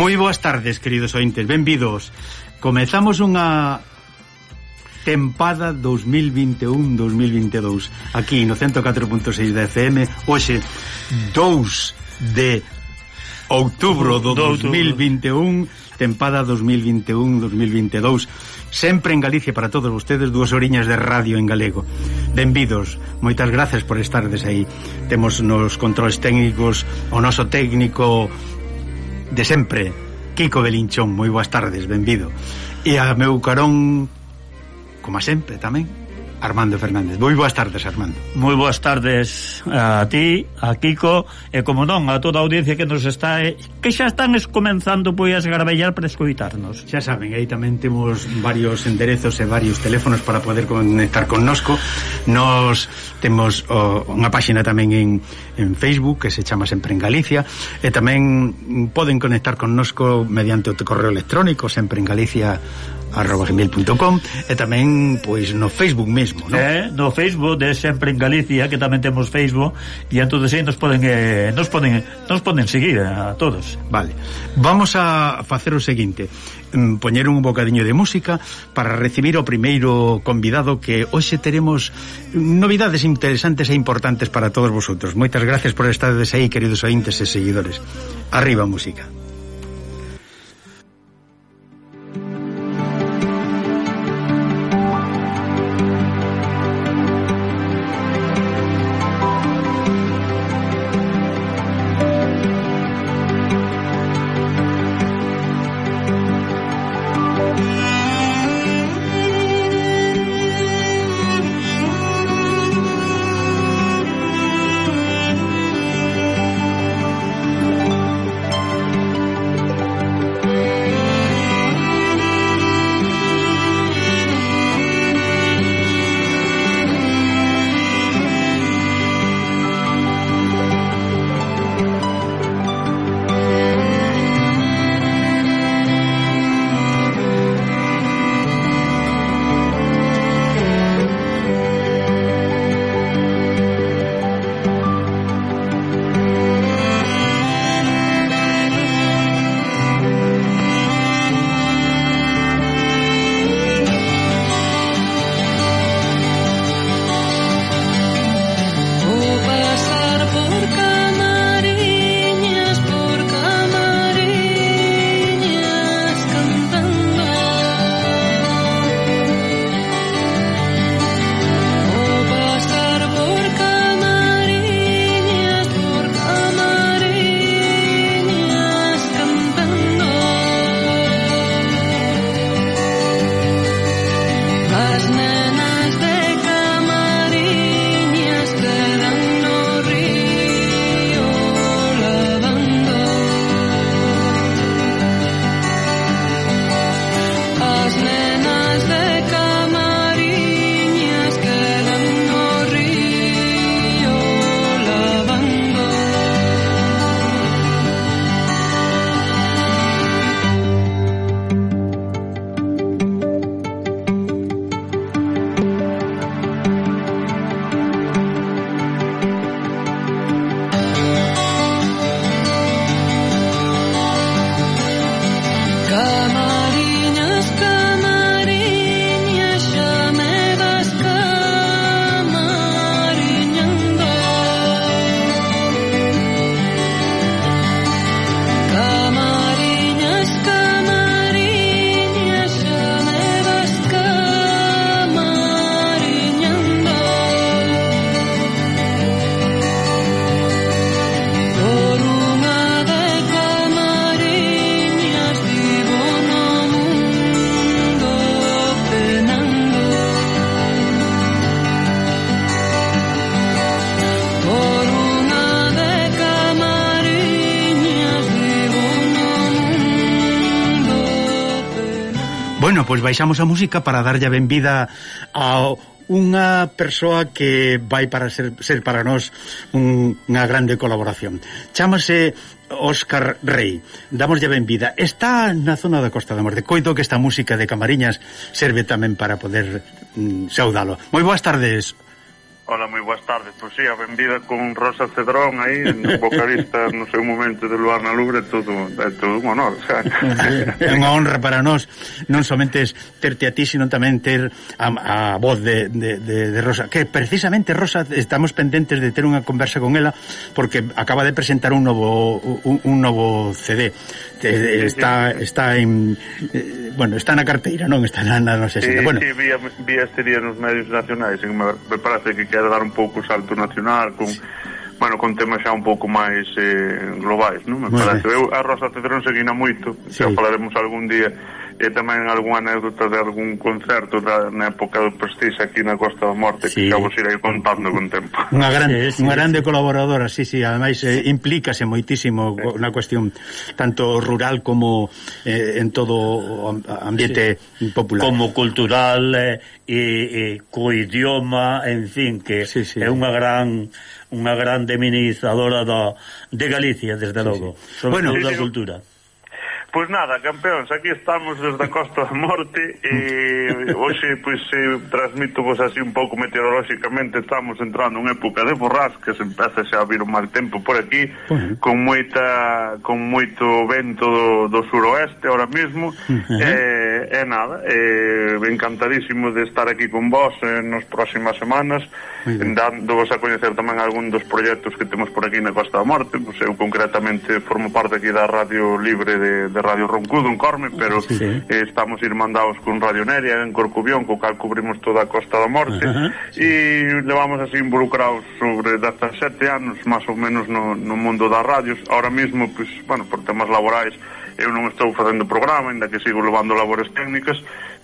Moi boas tardes, queridos ointes, benvidos. Comezamos unha tempada 2021-2022 aquí no 104.6 da FM hoxe 2 de outubro do 2021 tempada 2021-2022 sempre en Galicia para todos vostedes dúas oriñas de radio en galego. Benvidos, moitas grazas por estardes aí. Temos nos controles técnicos o noso técnico de sempre, Kiko Belinchón, moi boas tardes, benvido. E a meu carón, como sempre tamén, Armando Fernández. Moi boas tardes, Armando. Moi boas tardes a ti, a Kiko e como non a toda a audiencia que nos está eh, que xa están comenzando pois a esgarbellar para escoitarnos. Xa saben, aí tamén temos varios enderezos e varios teléfonos para poder conectar connosco. Nos temos oh, unha páxina tamén en, en Facebook que se chama Sempre en Galicia e tamén poden conectar connosco mediante o correo electrónico sempre en Galicia arroba gmail.com e tamén pois no Facebook mesmo, non? Eh, no Facebook de Sempre en Galicia, que tamén temos Facebook, e entonces aí nos poden eh, nos poden nos poden seguir eh, a todos. Vale. Vamos a facer o seguinte, mm, poñer un bocadiño de música para recibir o primeiro convidado que hoxe teremos novidades interesantes e importantes para todos vosotros. Moitas gracias por estar aí, queridos ointes e seguidores. Arriba música. pois baixamos a música para darlle a benvida a unha persoa que vai para ser, ser para nós un, unha grande colaboración. Chámase Óscar Rey. Damoslle benvida. Está na zona da Costa da Morte. Coito que esta música de Camariñas serve tamén para poder mm, saudalo. Moi boas tardes, Hola, moi boas tardes. Pois sí, a benvida con Rosa Cedrón aí, vocalista no seu momento de Luar na Lubre, todo, é todo un honor, xa. É unha honra para nós, non somente terte a ti, sino tamén ter a, a voz de, de, de, de Rosa, que precisamente Rosa estamos pendentes de ter unha conversa con ela porque acaba de presentar un novo un, un novo CD. Está está en eh, bueno, está na carteira, non está na, na nosa sí, bueno. Sí, vi, vi este día nos medios nacionais, me parece que quere dar un pouco o salto nacional con bueno, con temas xa un pouco máis eh, globais, non? Me parece. Eu a Rosa Cedrón seguina moito, sí. xa falaremos algún día, e tamén algunha anécdota de algún concerto da, na época do Prestige aquí na Costa da Morte, sí. que vos irei contando con tempo. Unha grande, sí, sí, unha grande sí. colaboradora, sí, sí, ademais eh, implícase moitísimo sí. na cuestión tanto rural como eh, en todo o ambiente sí. popular. Como cultural, eh, e, e co idioma, en fin, que sí, sí. é unha gran unha grande minimizadora do, de Galicia, desde logo, sí, sí. sobre bueno, todo da cultura. Pois nada, campeóns, aquí estamos desde a Costa da Morte e hoxe, pois, eh, transmito vos así un pouco meteorolóxicamente estamos entrando en época de borrascas empeza xa a vir un mal tempo por aquí uh -huh. con moita con moito vento do, do suroeste ahora mesmo uh eh, -huh. e, e nada e, encantadísimo de estar aquí con vos eh, nos próximas semanas dándovos a coñecer tamén algún dos proxectos que temos por aquí na Costa da Morte pois eu concretamente formo parte aquí da Radio Libre de, de de Radio Roncudo en Corme, pero sí, sí. Eh, estamos irmandados con Radio Neria en Corcubión, co cal cubrimos toda a Costa da Morte uh -huh. e levamos así involucrados sobre 17 anos máis ou menos no, no mundo das radios. Ahora mesmo, pues, bueno, por temas laborais eu non estou facendo programa, ainda que sigo levando labores técnicas,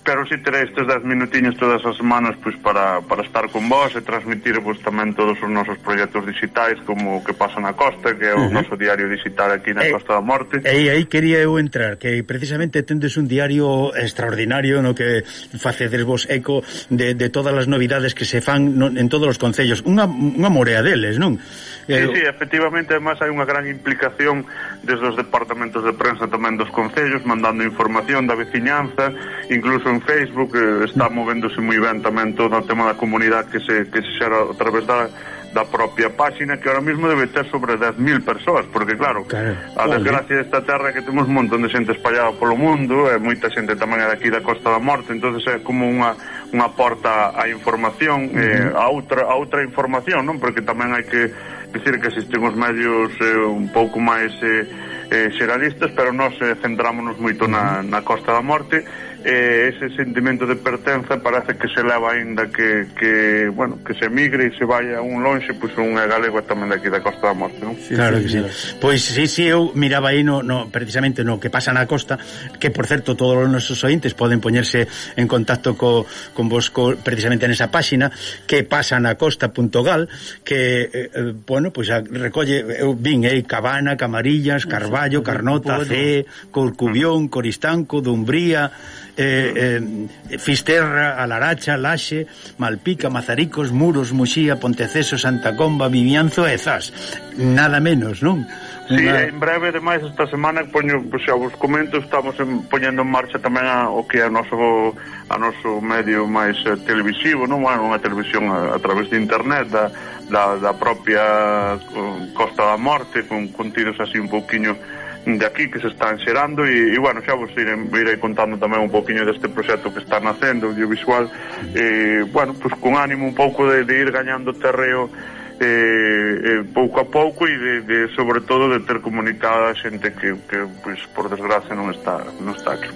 Pero si terei estes 10 minutiños todas as semanas pois, para, para estar con vos e transmitirvos tamén todos os nosos proxectos digitais como o que pasa na costa, que é o uh -huh. noso diario digital aquí na eh, Costa da Morte. E aí quería eu entrar, que precisamente tendes un diario extraordinario no que facedes vos eco de, de todas as novidades que se fan no, en todos os concellos. Unha, unha morea deles, non? Eh, sí, sí, efectivamente, además hai unha gran implicación desde os departamentos de prensa tamén dos concellos, mandando información da veciñanza, incluso en Facebook eh, está movéndose moi ben tamén todo o tema da comunidade que se, que se xera a través da, da propia páxina que ahora mismo debe ter sobre 10.000 persoas porque claro, claro. a desgracia desta terra que temos un montón de xente espallada polo mundo e moita xente tamén é daqui da Costa da Morte entonces é como unha, unha porta á información uh -huh. eh, a outra a outra información non? Porque tamén hai que dicir que existen os medios eh, un pouco máis eh, eh, xeralistas, pero nós eh, centrámonos moito na, na Costa da Morte eh, ese sentimento de pertenza parece que se leva ainda que, que, bueno, que se migre e se vaya un lonxe, pois pues, unha galega tamén daqui da Costa da Morte, non? Sí, claro que sí. sí. Pois sí, sí, eu miraba aí no, no, precisamente no que pasa na costa, que por certo todos os nosos ointes poden poñerse en contacto co, con vos co, precisamente nesa páxina que pasa na costa.gal que, eh, eh, bueno, pois pues, recolle, eu vin aí eh, Cabana, Camarillas, Carballo, Carnota, C, Corcubión, Coristanco, Dumbría, eh, eh, Fisterra, Alaracha, Laxe, Malpica, Mazaricos, Muros, Muxía, Ponteceso, Santa Comba, Vivianzo e Zas. Nada menos, non? Sí, Una... en breve, ademais, esta semana poño, pues, xa vos comento, estamos en, poñendo en marcha tamén a, o que é o noso, a noso medio máis eh, televisivo, non? Bueno, unha televisión a, a través de internet da, da, da propia eh, Costa da Morte con contidos así un pouquiño de aquí que se están xerando e, e bueno, xa vos irei, irei contando tamén un poquinho deste proxecto que está nacendo audiovisual e, bueno, pois con ánimo un pouco de, de ir gañando terreo eh, eh, pouco a pouco e de, de, sobre todo de ter comunicada a xente que, que pois, por desgracia non está, non está aquí.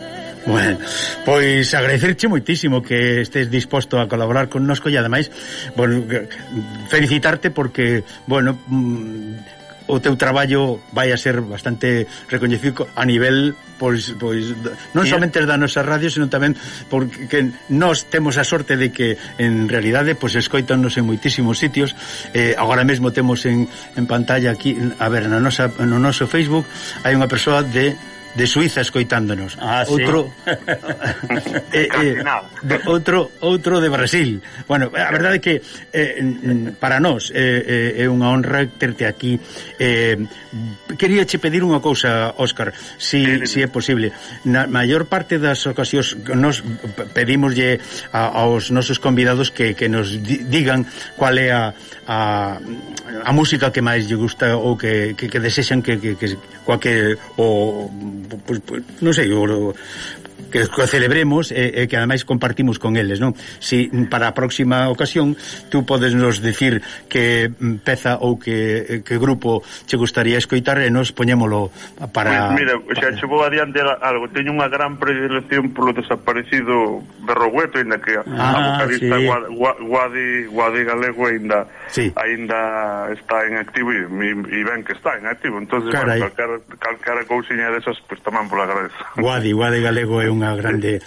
Bueno, pois agradecerche moitísimo que estés disposto a colaborar con nosco e ademais, bueno, felicitarte porque, bueno, mm, o teu traballo vai a ser bastante recoñecido a nivel pois pois non somente da nosa radio, sino tamén porque nós temos a sorte de que en realidade pois escoitanos en moitísimos sitios. Eh, agora mesmo temos en, en pantalla aquí, a ver, na nosa no noso Facebook hai unha persoa de de Suiza escoitándonos. Ah, outro sí. eh, eh, outro outro de Brasil. Bueno, a verdade é que eh, para nós eh, eh, é unha honra terte aquí. Eh, queríache pedir unha cousa, Óscar, si, si é posible. Na maior parte das ocasións nos pedimoslle a, aos nosos convidados que, que nos digan cual é a, a, a música que máis lle gusta ou que, que, que desexan que, que, que coa que o pues, pues, non sei, o, que o celebremos e, e que ademais compartimos con eles, non? Si para a próxima ocasión tú podes nos dicir que mm, peza ou que, eh, que grupo che gustaría escoitar e nos poñémolo para... Pues mira, xa che vou adiante algo, teño unha gran predilección polo desaparecido Berrogueto, ainda que ah, a vocalista sí. Guadi, Guadi Galego ainda, sí. ainda está en activo e, e ben que está en activo, entonces bueno, calcar, calcar a cousiña desas, pues, tamén pola agradezo. Guadi, Guadi Galego é unha grande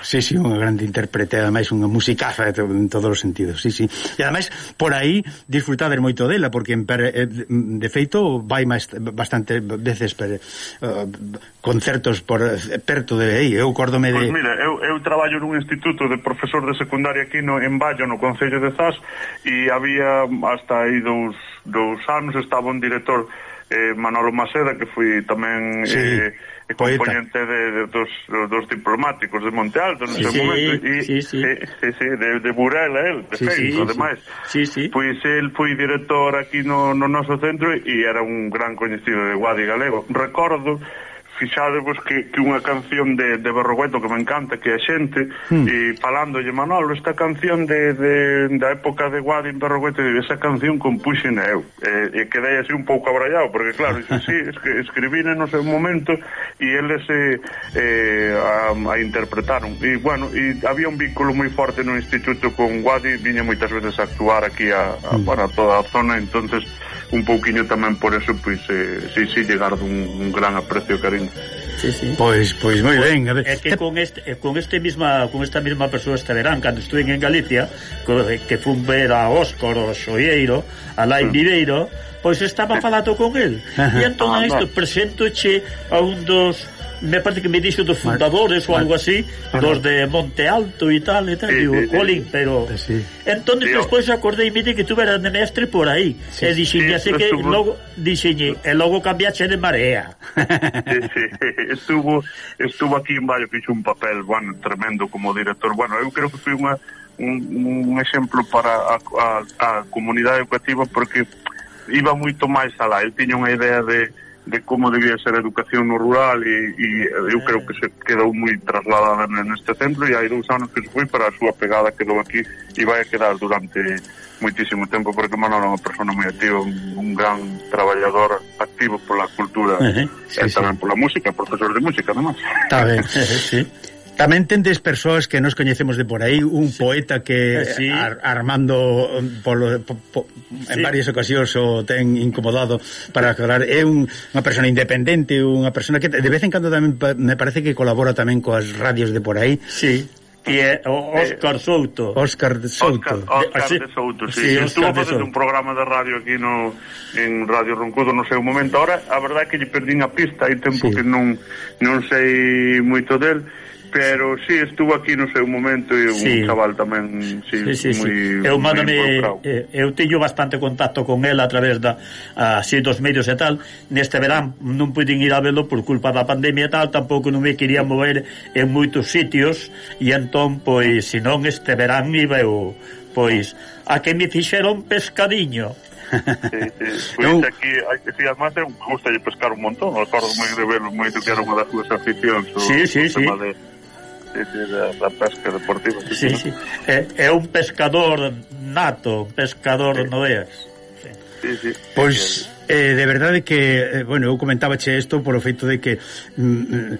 sí, sí, unha grande intérprete, ademais unha musicaza en todos os sentidos, sí, sí. E ademais por aí disfrutades moito dela porque en per, eh, de feito vai máis bastante veces per, uh, concertos por eh, perto de aí. Eu córdome de Pois pues mira, eu, eu traballo nun instituto de profesor de secundaria aquí no en Vallo, no concello de Zas, e había hasta aí dous dous anos estaba un director eh, Manolo Maceda que foi tamén sí. eh, e componente de, de, dos, dos diplomáticos de Monte Alto no sí, seu sí, momento e, sí, sí. E, sí, sí, de, de Burela el, de sí, Feito, sí, ademais sí, sí. pois el foi director aquí no, no noso centro e era un gran coñecido de Guadi Galego recordo fixadevos que, que unha canción de, de Berrogueto que me encanta, que é xente, mm. e falándolle Manolo, esta canción de, de, da época de Guadin Berrogueto, e esa canción compuxen eu. E, e quedei así un pouco abrallado, porque claro, iso sí, es que escribín no seu momento e eles eh, eh, a, a interpretaron. E bueno, e había un vínculo moi forte no instituto con Guadi, viña moitas veces a actuar aquí a, a, hmm. para toda a zona, entonces un pouquiño tamén por eso pois eh, si, si llegar dun un gran aprecio e cariño Sí, sí. Pois, pois moi ben, a ver. É que con este eh, con este mesma con esta mesma persoa este verán cando estuve en Galicia, que, eh, que fun ver a Óscar o Xoieiro, a Lain Viveiro, pois estaba falando con el. E entón ah, isto presentoche a un dos me parece que me dixo dos fundadores eh, ou algo así, dos de Monte Alto e tal, e tal, sí, digo, sí, colín, sí, pero... Sí. Entón, despois acordei, de que tú eras de mestre por aí, sí, e dixiñe sí, que estuvo... logo, dixiñe, e logo cambiaxe de marea. Sí, sí, estuvo, estuvo aquí en Valle, fixo un papel, bueno, tremendo como director, bueno, eu creo que foi unha un, un exemplo para a, a, a comunidade educativa porque iba moito máis alá, el tiña unha idea de de como debía ser a educación no rural e, e eu creo que se quedou moi trasladada neste centro e hai dous anos que se foi para a súa pegada quedou aquí e vai a quedar durante moitísimo tempo porque Manolo é unha persona moi activa, un, un gran traballador activo pola cultura uh -huh, sí, e tamén sí. pola música, profesor de música, además. Está ben, sí. Tamén tendes persoas que nos coñecemos de por aí, un sí. poeta que sí. Ar, Armando um, polo, po, po, en sí. varias ocasións o ten incomodado para aclarar, é un, unha persona independente, unha persona que de vez en cando tamén me parece que colabora tamén coas radios de por aí. Sí. Y é Óscar Souto. Óscar Souto. Óscar, de Souto, sí. sí Estuvo facendo un programa de radio aquí no, en Radio Roncudo no seu momento. Ahora, a verdade é que lle perdín a pista, hai tempo sí. que non, non sei moito del, pero si sí, estuvo aquí no seu momento e un sí. chaval tamén sí, sí, sí, moi, sí. eu mándame eh, eu teño bastante contacto con el a través da así dos medios e tal neste verán non puiden ir a velo por culpa da pandemia e tal tampouco non me quería mover en moitos sitios e entón pois se non este verán iba eu pois a que me fixeron pescadiño Sí, sí. Pois eu... aquí, si as máis, gusta pescar un montón, acordo moi de verlo moito que era unha das súas aficións. Sí, sí, sí. De da, da pesca deportiva. Sí, sí. É, é un pescador nato, un pescador sí. noeas. Sí. Sí, sí. Pois, eh, de verdade que, eh, bueno, eu comentábache isto por o feito de que mm, mm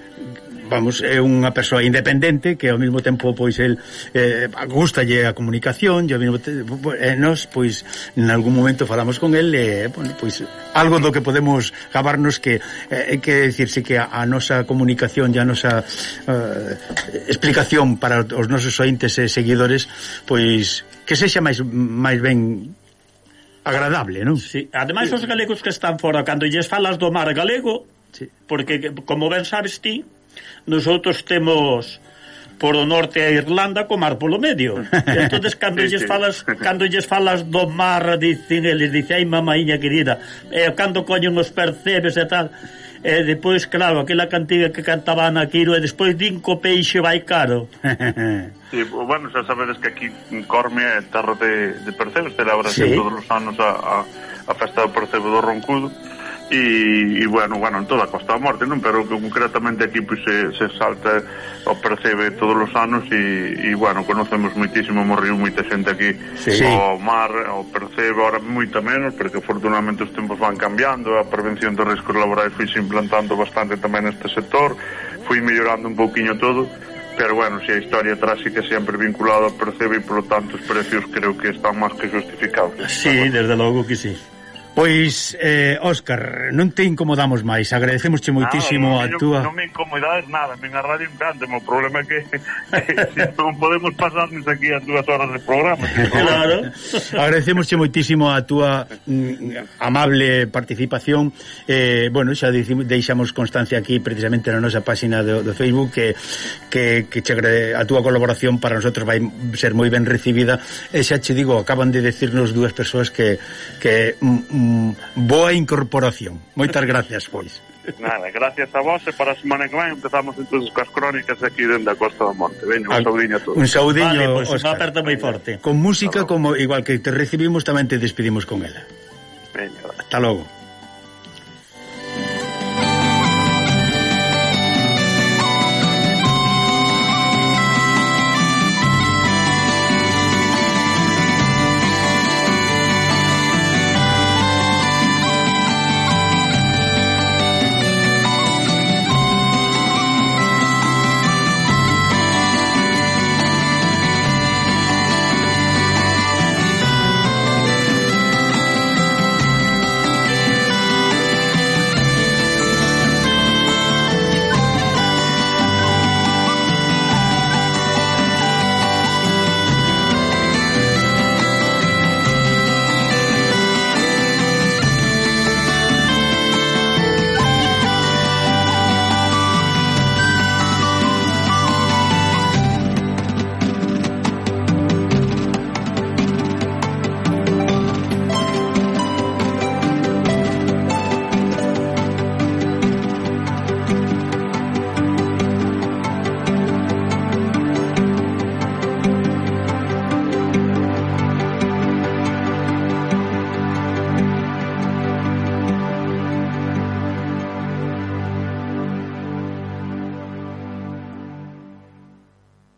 vamos, é unha persoa independente que ao mesmo tempo pois el eh, gustalle a comunicación e ao mesmo tempo, eh, nos pois en algún momento falamos con el eh, bueno, pois algo do que podemos gabarnos que eh, que decirse que a, a nosa comunicación e a nosa eh, explicación para os nosos ointes e seguidores pois que sexa máis máis ben agradable, non? Sí, ademais os galegos que están fora cando lles falas do mar galego, sí. porque como ben sabes ti, Nosotros temos por o norte a Irlanda co mar polo medio. E entonces cando sí, lles falas, cando lles falas do mar, dicen eles, dice, "Ai, mamaiña querida", e cando coñen os percebes e tal. E depois, claro, aquela cantiga que cantaban aquilo e despois din co peixe vai caro. Sí, bueno, xa sabedes que aquí en Corme é terra de, de percebes, celebra sí. todos os anos a, a, a festa do percebo do Roncudo e, e bueno, bueno, en toda a Costa da Morte, non? Pero concretamente aquí pois, se, se salta o percebe todos os anos e, e bueno, conocemos moitísimo morriu moita xente aquí sí. o mar, o percebe ahora moita menos, porque afortunadamente os tempos van cambiando, a prevención dos riscos laborais foi implantando bastante tamén neste sector, foi mellorando un pouquiño todo, pero bueno, se a historia tráxica sempre vinculada ao percebe e polo tanto os precios creo que están máis que justificados. Sí, desde logo que sí. Pois, eh, Óscar, non te incomodamos máis, agradecemosche moitísimo ah, no, a túa... Non me incomodades nada, a minha radio encanta, o problema é que non podemos pasarnos aquí as dúas horas de programa. claro, agradecemosche moitísimo a túa mm, amable participación, eh, bueno, xa dicim, deixamos constancia aquí precisamente na nosa página do, do Facebook que, que, que che agrade, a túa colaboración para nosotros vai ser moi ben recibida, e xa che digo, acaban de decirnos dúas persoas que, que mm, boa incorporación. Moitas gracias, pois. Nada, gracias a vos e para a semana que vai empezamos entonces coas crónicas aquí dentro da Costa do Monte. Veño, un saudinho a todos. Un saudinho, vale, pois, pues, Oscar. Unha aperta moi forte. Con música, como igual que te recibimos, tamén te despedimos con ela. Veño. Hasta logo.